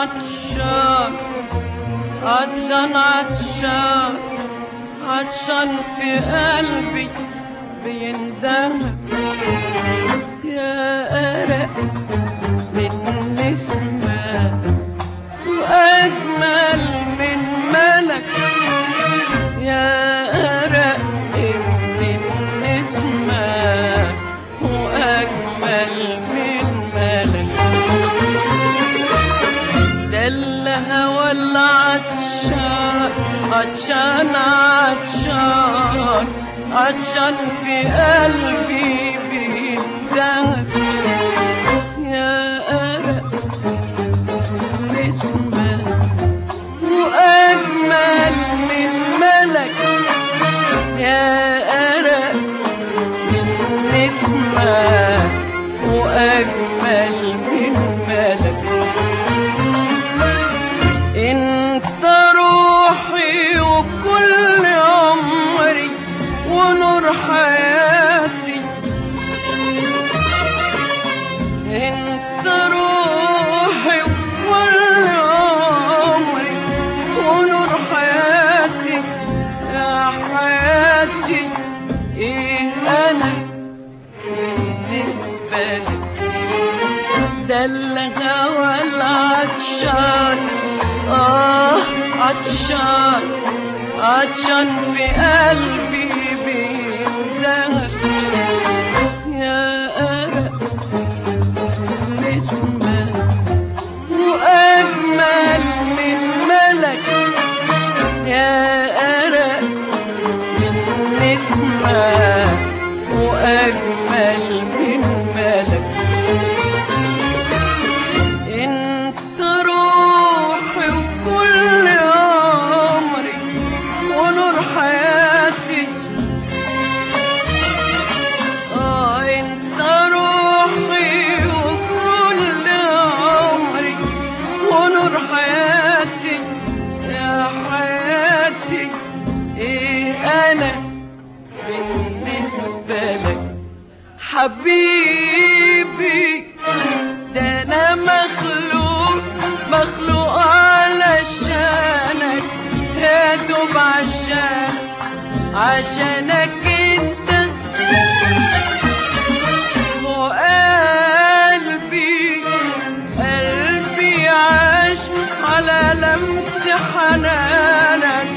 عطشان عطشان عطشان عطشان في قلبي بيندهك يا أرق من نسمة عطشان عطشان عطشان في قلبي بيندهك روحي وكل عمري ونور حياتي. عطشان في قلبي بيندهك حبيبي ده أنا مخلوق مخلوق علشانك يا دوب عشان عشانك أنت. وقلبي قلبي عاش على لمس حنانك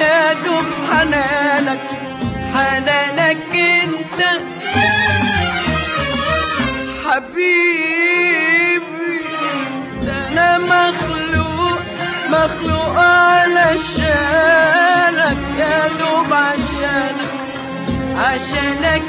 يا دوب حنانك حنانك أنت. حبيبي أنا مخلوق مخلوق علشانك يا دوب عشانك عشانك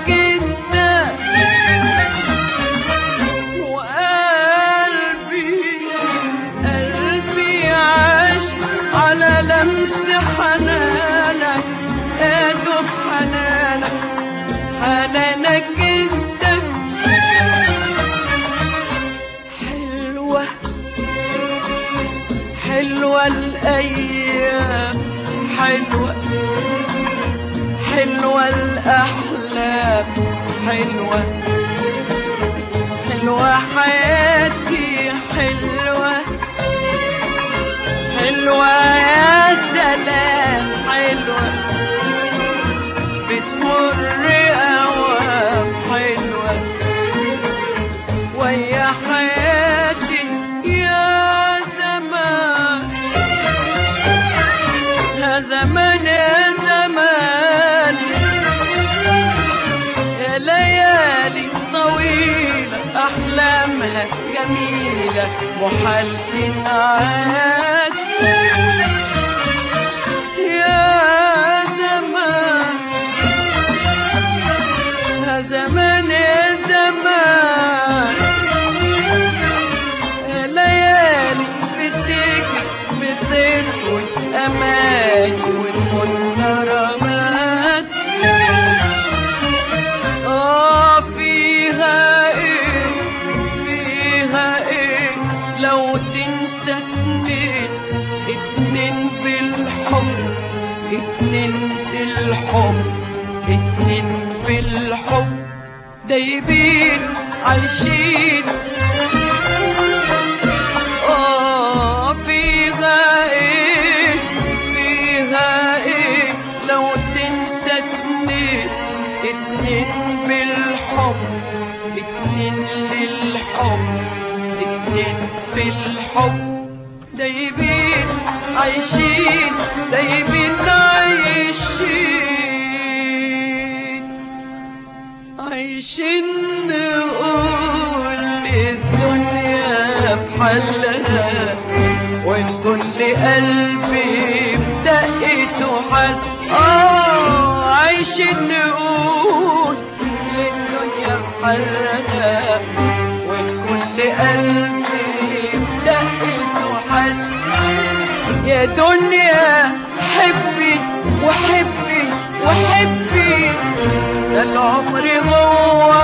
الأيام حلوة حلوة الأحلام حلوة حلوة حياتي حلوة حلوة يا سلام حلوة. جميلة محال تنعاد لو تنسى اتنين اتنين بالحب اتنين في الحب اتنين في الحب. دايبين عايشين. اتنين في الحب دايبين عايشين دايبين عايشين. عايشين نقول الدنيا بحلها والكل قلبي بدقته حس آه عايشين نقول للدنيا بحلها والكل قلبي يا دنيا حبي وحبي وحبي. ده العمر جوا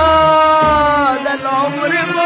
ده العمر جوا